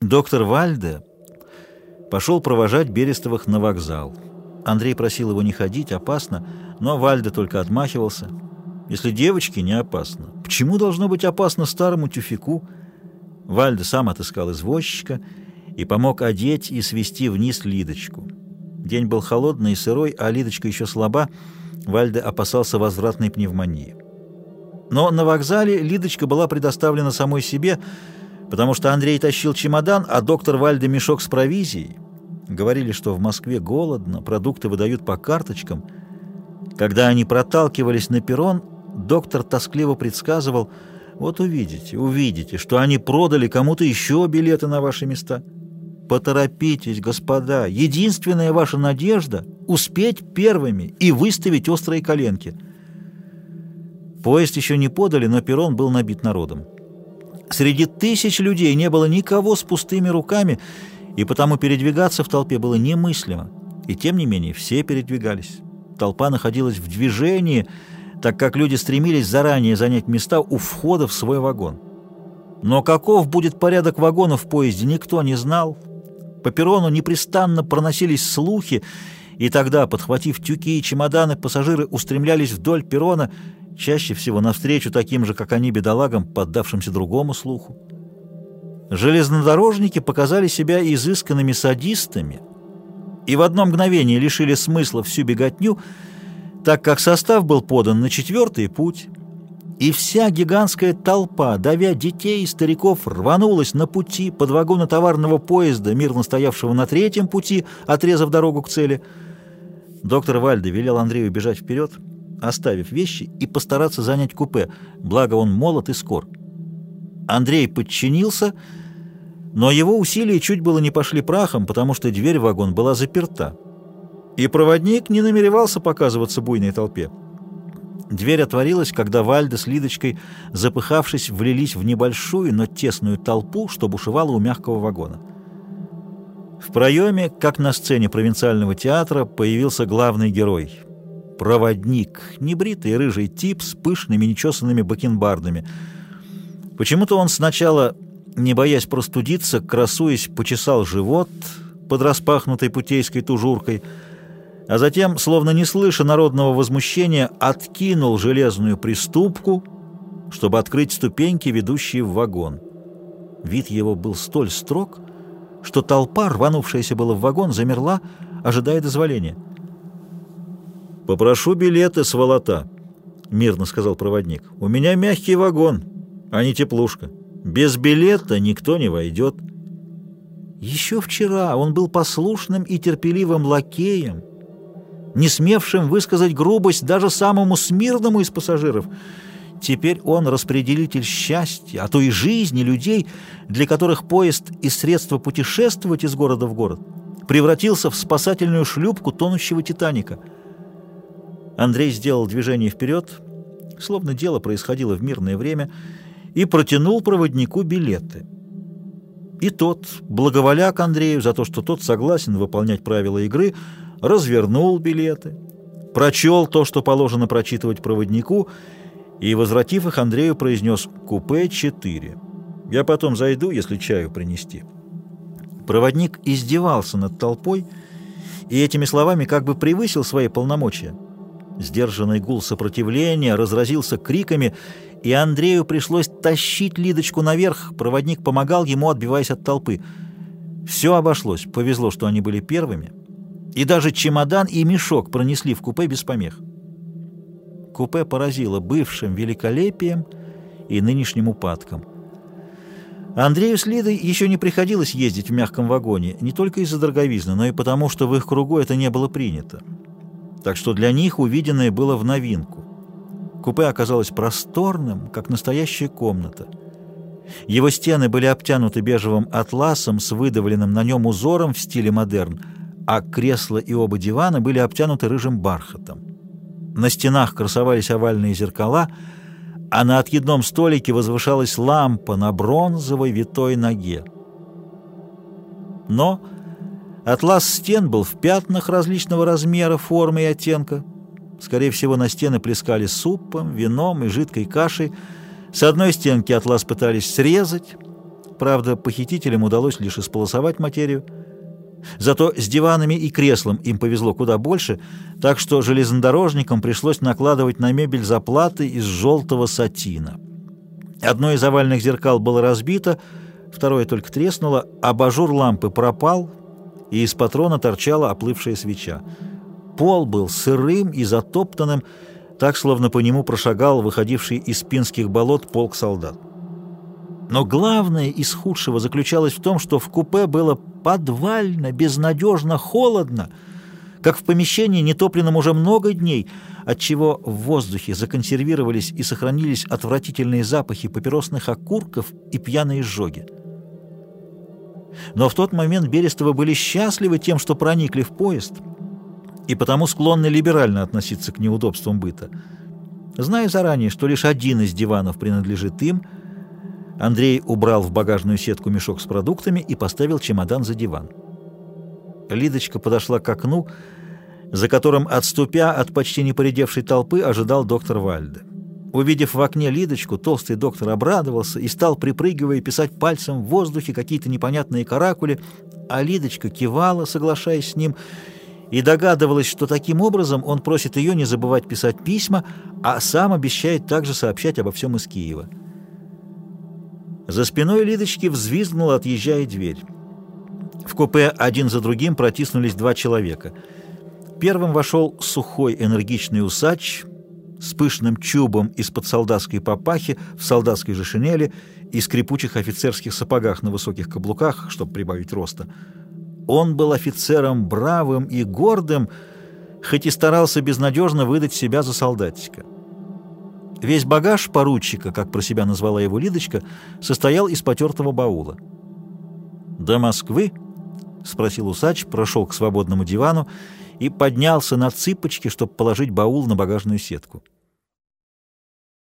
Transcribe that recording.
Доктор Вальде пошел провожать Берестовых на вокзал. Андрей просил его не ходить, опасно, но Вальде только отмахивался. Если девочке не опасно, почему должно быть опасно старому тюфику? Вальде сам отыскал извозчика и помог одеть и свести вниз Лидочку. День был холодный и сырой, а Лидочка еще слаба, Вальде опасался возвратной пневмонии. Но на вокзале Лидочка была предоставлена самой себе, потому что Андрей тащил чемодан, а доктор Вальде мешок с провизией. Говорили, что в Москве голодно, продукты выдают по карточкам. Когда они проталкивались на перрон, доктор тоскливо предсказывал, «Вот увидите, увидите, что они продали кому-то еще билеты на ваши места». Поторопитесь, господа, единственная ваша надежда — успеть первыми и выставить острые коленки. Поезд еще не подали, но перрон был набит народом. Среди тысяч людей не было никого с пустыми руками, и потому передвигаться в толпе было немыслимо. И тем не менее все передвигались. Толпа находилась в движении, так как люди стремились заранее занять места у входа в свой вагон. Но каков будет порядок вагонов в поезде, никто не знал. По перрону непрестанно проносились слухи, и тогда, подхватив тюки и чемоданы, пассажиры устремлялись вдоль перрона, чаще всего навстречу таким же, как они, бедолагам, поддавшимся другому слуху. Железнодорожники показали себя изысканными садистами и в одно мгновение лишили смысла всю беготню, так как состав был подан на четвертый путь, и вся гигантская толпа, давя детей и стариков, рванулась на пути под вагоны товарного поезда, мирно стоявшего на третьем пути, отрезав дорогу к цели. Доктор Вальде велел Андрею бежать вперед, оставив вещи, и постараться занять купе, благо он молод и скор. Андрей подчинился, но его усилия чуть было не пошли прахом, потому что дверь в вагон была заперта. И проводник не намеревался показываться буйной толпе. Дверь отворилась, когда Вальда с Лидочкой, запыхавшись, влились в небольшую, но тесную толпу, что бушевала у мягкого вагона. В проеме, как на сцене провинциального театра, появился главный герой — проводник, небритый рыжий тип с пышными нечесанными бакенбардами. Почему-то он сначала, не боясь простудиться, красуясь, почесал живот под распахнутой путейской тужуркой, а затем, словно не слыша народного возмущения, откинул железную приступку, чтобы открыть ступеньки, ведущие в вагон. Вид его был столь строг, что толпа, рванувшаяся было в вагон, замерла, ожидая дозволения. «Попрошу билеты с волота», — мирно сказал проводник. «У меня мягкий вагон, а не теплушка. Без билета никто не войдет». Еще вчера он был послушным и терпеливым лакеем, не смевшим высказать грубость даже самому смирному из пассажиров. Теперь он распределитель счастья, а то и жизни людей, для которых поезд и средство путешествовать из города в город превратился в спасательную шлюпку тонущего «Титаника». Андрей сделал движение вперед, словно дело происходило в мирное время, и протянул проводнику билеты. И тот, благоволя к Андрею за то, что тот согласен выполнять правила игры, развернул билеты, прочел то, что положено прочитывать проводнику, и, возвратив их, Андрею произнес «Купе 4». «Я потом зайду, если чаю принести». Проводник издевался над толпой и этими словами как бы превысил свои полномочия. Сдержанный гул сопротивления разразился криками, и Андрею пришлось тащить Лидочку наверх. Проводник помогал ему, отбиваясь от толпы. Все обошлось. Повезло, что они были первыми. И даже чемодан и мешок пронесли в купе без помех. Купе поразило бывшим великолепием и нынешним упадком. Андрею с Лидой еще не приходилось ездить в мягком вагоне, не только из-за дороговизны, но и потому, что в их кругу это не было принято так что для них увиденное было в новинку. Купе оказалось просторным, как настоящая комната. Его стены были обтянуты бежевым атласом с выдавленным на нем узором в стиле модерн, а кресла и оба дивана были обтянуты рыжим бархатом. На стенах красовались овальные зеркала, а на отъедном столике возвышалась лампа на бронзовой витой ноге. Но Атлас стен был в пятнах различного размера, формы и оттенка. Скорее всего, на стены плескали супом, вином и жидкой кашей. С одной стенки атлас пытались срезать, Правда, похитителям удалось лишь исполосовать материю. Зато с диванами и креслом им повезло куда больше, так что железнодорожникам пришлось накладывать на мебель заплаты из желтого сатина. Одно из овальных зеркал было разбито, второе только треснуло, абажур лампы пропал, и из патрона торчала оплывшая свеча. Пол был сырым и затоптанным, так, словно по нему прошагал выходивший из пинских болот полк солдат. Но главное из худшего заключалось в том, что в купе было подвально, безнадежно холодно, как в помещении, нетопленном уже много дней, отчего в воздухе законсервировались и сохранились отвратительные запахи папиросных окурков и пьяные сжоги. Но в тот момент Берестовы были счастливы тем, что проникли в поезд, и потому склонны либерально относиться к неудобствам быта. Зная заранее, что лишь один из диванов принадлежит им – Андрей убрал в багажную сетку мешок с продуктами и поставил чемодан за диван. Лидочка подошла к окну, за которым, отступя от почти не поредевшей толпы, ожидал доктор Вальде. Увидев в окне Лидочку, толстый доктор обрадовался и стал, припрыгивая, писать пальцем в воздухе какие-то непонятные каракули, а Лидочка кивала, соглашаясь с ним, и догадывалась, что таким образом он просит ее не забывать писать письма, а сам обещает также сообщать обо всем из Киева. За спиной Лидочки взвизгнула, отъезжая дверь. В купе один за другим протиснулись два человека. Первым вошел сухой энергичный усач с пышным чубом из-под солдатской папахи в солдатской же шинели и скрипучих офицерских сапогах на высоких каблуках, чтобы прибавить роста. Он был офицером бравым и гордым, хоть и старался безнадежно выдать себя за солдатика. Весь багаж поручика, как про себя назвала его Лидочка, состоял из потертого баула. «До Москвы?» — спросил усач, прошел к свободному дивану и поднялся на цыпочки, чтобы положить баул на багажную сетку.